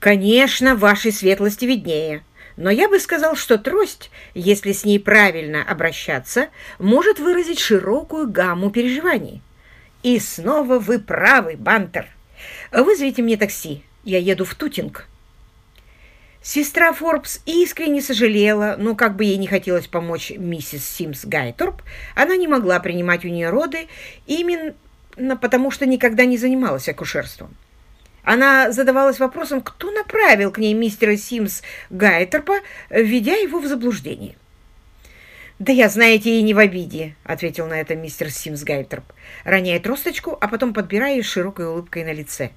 Конечно, вашей светлости виднее. Но я бы сказал, что трость, если с ней правильно обращаться, может выразить широкую гамму переживаний. И снова вы правы, Бантер. Вызовите мне такси. Я еду в Тутинг. Сестра Форбс искренне сожалела, но как бы ей не хотелось помочь миссис Симс Гайторп, она не могла принимать у нее роды именно потому, что никогда не занималась акушерством. Она задавалась вопросом, кто направил к ней мистера Симс Гайтерпа, введя его в заблуждение. «Да я, знаете, и не в обиде», — ответил на это мистер Симс Гайтерп, роняя тросточку, а потом подбирая широкой улыбкой на лице.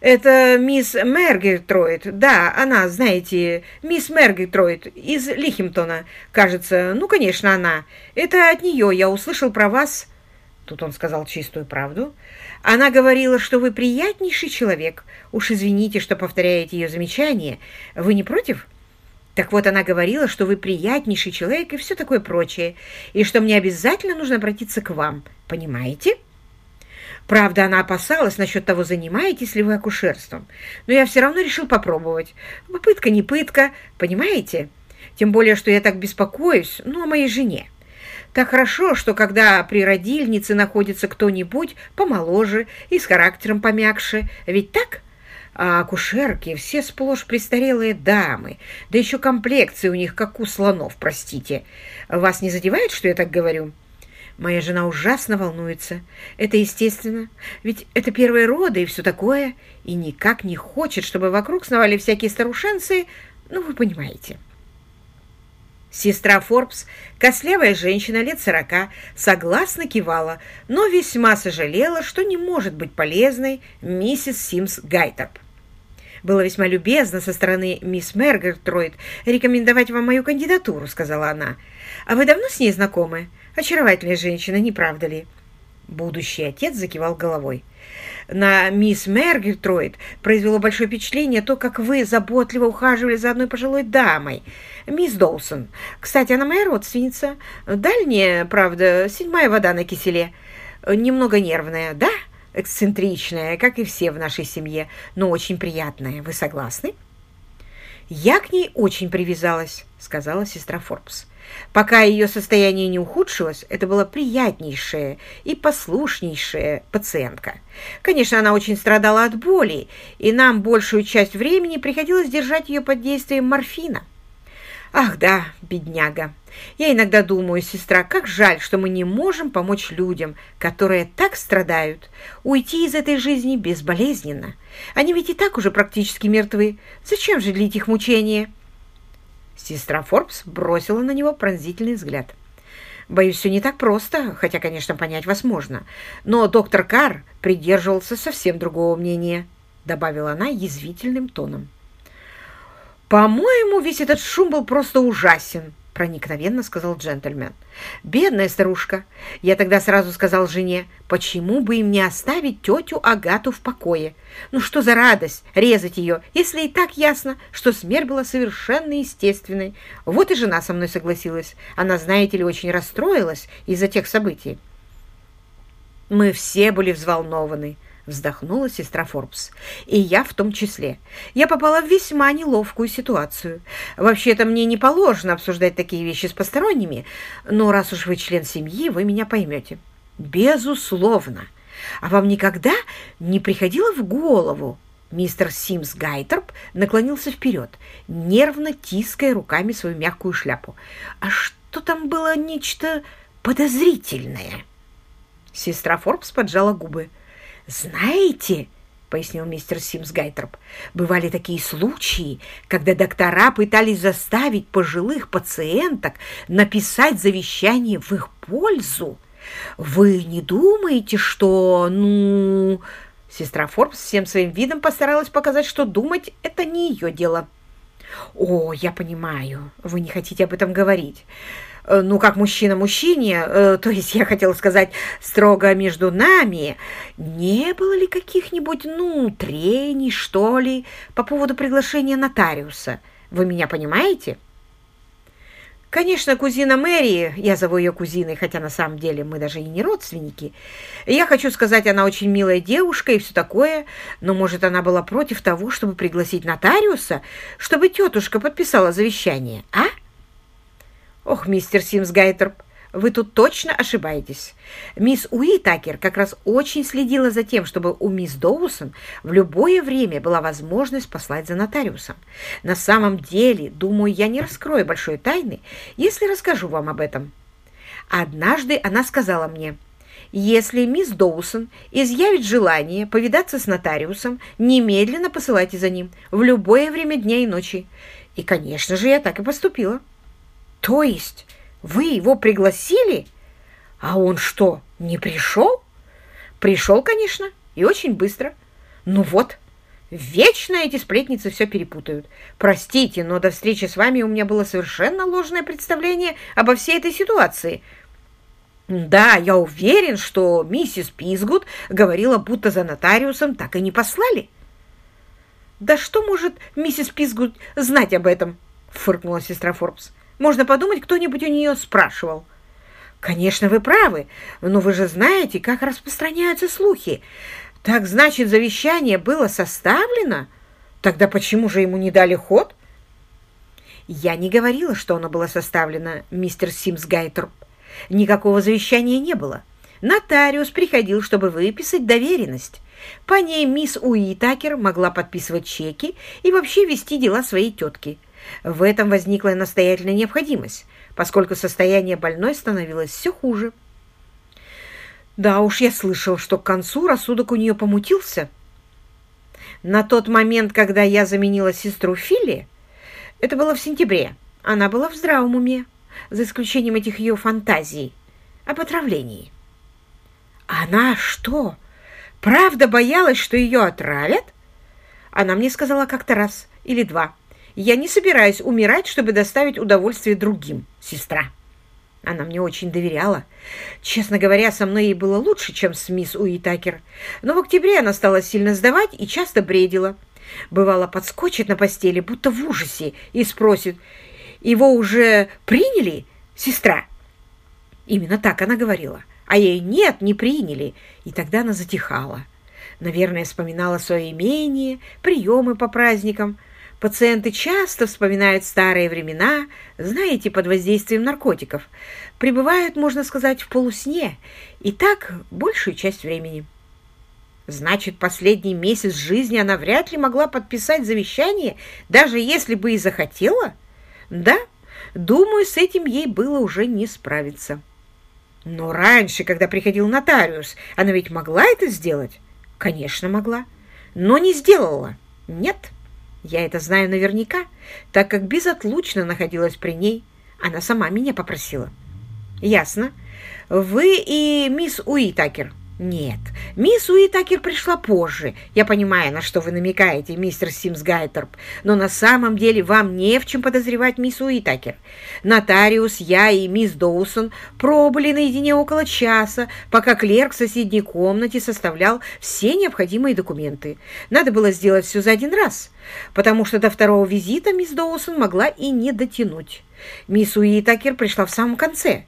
«Это мисс Мергертроид. Да, она, знаете, мисс Мергертроид из Лихимтона, кажется. Ну, конечно, она. Это от нее я услышал про вас...» Тут он сказал чистую правду. Она говорила, что вы приятнейший человек. Уж извините, что повторяете ее замечание. Вы не против? Так вот, она говорила, что вы приятнейший человек и все такое прочее, и что мне обязательно нужно обратиться к вам. Понимаете? Правда, она опасалась насчет того, занимаетесь ли вы акушерством. Но я все равно решил попробовать. Попытка не пытка, понимаете? Тем более, что я так беспокоюсь, ну, о моей жене. Так хорошо, что когда при родильнице находится кто-нибудь помоложе и с характером помягче. Ведь так? А акушерки все сплошь престарелые дамы, да еще комплекции у них, как у слонов, простите. Вас не задевает, что я так говорю?» Моя жена ужасно волнуется. Это естественно, ведь это первые роды и все такое, и никак не хочет, чтобы вокруг сновали всякие старушенцы, ну, вы понимаете. Сестра Форбс, кослявая женщина лет сорока, согласно кивала, но весьма сожалела, что не может быть полезной миссис Симс Гайтерп. «Было весьма любезно со стороны мисс Мергертроид рекомендовать вам мою кандидатуру», — сказала она. «А вы давно с ней знакомы? Очаровательная женщина, не правда ли?» Будущий отец закивал головой. На мисс Мергертроид произвело большое впечатление то, как вы заботливо ухаживали за одной пожилой дамой, мисс Доусон. Кстати, она моя родственница. Дальняя, правда, седьмая вода на киселе. Немного нервная, да? Эксцентричная, как и все в нашей семье, но очень приятная. Вы согласны? Я к ней очень привязалась, сказала сестра Форбс. Пока ее состояние не ухудшилось, это была приятнейшая и послушнейшая пациентка. Конечно, она очень страдала от боли, и нам большую часть времени приходилось держать ее под действием морфина. Ах да, бедняга. Я иногда думаю, сестра, как жаль, что мы не можем помочь людям, которые так страдают, уйти из этой жизни безболезненно. Они ведь и так уже практически мертвы. Зачем же длить их мучения? Сестра Форбс бросила на него пронзительный взгляд. «Боюсь, все не так просто, хотя, конечно, понять вас можно. Но доктор Карр придерживался совсем другого мнения», — добавила она язвительным тоном. «По-моему, весь этот шум был просто ужасен», проникновенно сказал джентльмен. «Бедная старушка!» Я тогда сразу сказал жене, почему бы им не оставить тетю Агату в покое? Ну что за радость резать ее, если и так ясно, что смерть была совершенно естественной. Вот и жена со мной согласилась. Она, знаете ли, очень расстроилась из-за тех событий. Мы все были взволнованы вздохнула сестра Форбс. И я в том числе. Я попала в весьма неловкую ситуацию. Вообще-то мне не положено обсуждать такие вещи с посторонними, но раз уж вы член семьи, вы меня поймете. Безусловно. А вам никогда не приходило в голову, Мистер Симс Гайтерп наклонился вперед, нервно тиская руками свою мягкую шляпу. «А что там было нечто подозрительное?» Сестра Форбс поджала губы. «Знаете, — пояснил мистер Симс Гайтроп, — бывали такие случаи, когда доктора пытались заставить пожилых пациенток написать завещание в их пользу. Вы не думаете, что, ну...» Сестра Форбс всем своим видом постаралась показать, что думать — это не ее дело. «О, я понимаю, вы не хотите об этом говорить. Э, ну, как мужчина мужчине, э, то есть я хотела сказать строго между нами, не было ли каких-нибудь, ну, трений, что ли, по поводу приглашения нотариуса? Вы меня понимаете? Конечно, кузина Мэри, я зову ее кузиной, хотя на самом деле мы даже и не родственники. Я хочу сказать, она очень милая девушка и все такое, но, может, она была против того, чтобы пригласить нотариуса, чтобы тетушка подписала завещание, а? Ох, мистер Симс Гайтерп, вы тут точно ошибаетесь. Мисс Уитакер как раз очень следила за тем, чтобы у мисс Доусон в любое время была возможность послать за нотариусом. На самом деле, думаю, я не раскрою большой тайны, если расскажу вам об этом. Однажды она сказала мне, если мисс Доусон изъявит желание повидаться с нотариусом, немедленно посылайте за ним в любое время дня и ночи. И, конечно же, я так и поступила. То есть вы его пригласили? А он что, не пришел? Пришел, конечно, и очень быстро. Ну вот, вечно эти сплетницы все перепутают. Простите, но до встречи с вами у меня было совершенно ложное представление обо всей этой ситуации. Да, я уверен, что миссис Пизгуд говорила, будто за нотариусом так и не послали. Да что может миссис Пизгуд знать об этом? Фыркнула сестра Форбс. Можно подумать, кто-нибудь у нее спрашивал. Конечно, вы правы, но вы же знаете, как распространяются слухи. Так значит, завещание было составлено? Тогда почему же ему не дали ход? Я не говорила, что оно было составлено, мистер Симс Гайтруп. Никакого завещания не было. Нотариус приходил, чтобы выписать доверенность. По ней мисс Уитакер могла подписывать чеки и вообще вести дела своей тетки. В этом возникла настоятельная необходимость, поскольку состояние больной становилось все хуже. Да уж, я слышал, что к концу рассудок у нее помутился. На тот момент, когда я заменила сестру Филли, это было в сентябре, она была в здравом уме, за исключением этих ее фантазий об отравлении. Она что, правда боялась, что ее отравят? Она мне сказала как-то раз или два – я не собираюсь умирать, чтобы доставить удовольствие другим, сестра. Она мне очень доверяла. Честно говоря, со мной ей было лучше, чем с мисс Уитакер. Но в октябре она стала сильно сдавать и часто бредила. Бывало, подскочит на постели, будто в ужасе, и спросит, «Его уже приняли, сестра?» Именно так она говорила. А ей «нет, не приняли». И тогда она затихала. Наверное, вспоминала свое имение, приемы по праздникам, Пациенты часто вспоминают старые времена, знаете, под воздействием наркотиков. Пребывают, можно сказать, в полусне, и так большую часть времени. Значит, последний месяц жизни она вряд ли могла подписать завещание, даже если бы и захотела? Да, думаю, с этим ей было уже не справиться. Но раньше, когда приходил нотариус, она ведь могла это сделать? Конечно, могла. Но не сделала. Нет. Я это знаю наверняка, так как безотлучно находилась при ней. Она сама меня попросила. Ясно. Вы и мисс Уитакер «Нет, мисс Уитакер пришла позже. Я понимаю, на что вы намекаете, мистер Симс Гайтерп, но на самом деле вам не в чем подозревать мисс Уитакер. Нотариус, я и мисс Доусон пробыли наедине около часа, пока клерк в соседней комнате составлял все необходимые документы. Надо было сделать все за один раз, потому что до второго визита мисс Доусон могла и не дотянуть. Мисс Уитакер пришла в самом конце».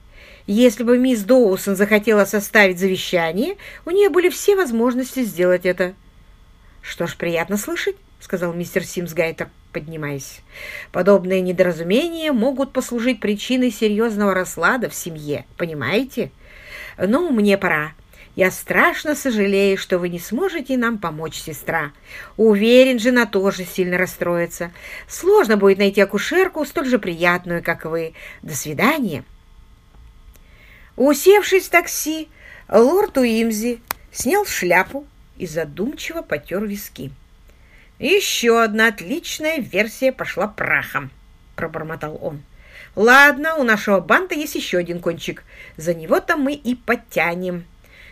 Если бы мисс Доусон захотела составить завещание, у нее были все возможности сделать это. «Что ж, приятно слышать», — сказал мистер Симсгайтер, поднимаясь. «Подобные недоразумения могут послужить причиной серьезного раслада в семье, понимаете? Ну, мне пора. Я страшно сожалею, что вы не сможете нам помочь, сестра. Уверен, жена тоже сильно расстроится. Сложно будет найти акушерку, столь же приятную, как вы. До свидания». Усевшись в такси, лорд Уимзи снял шляпу и задумчиво потер виски. «Еще одна отличная версия пошла прахом», — пробормотал он. «Ладно, у нашего банда есть еще один кончик. За него-то мы и подтянем.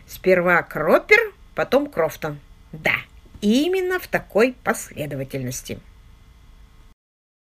Сперва Кропер, потом Крофтон. Да, именно в такой последовательности».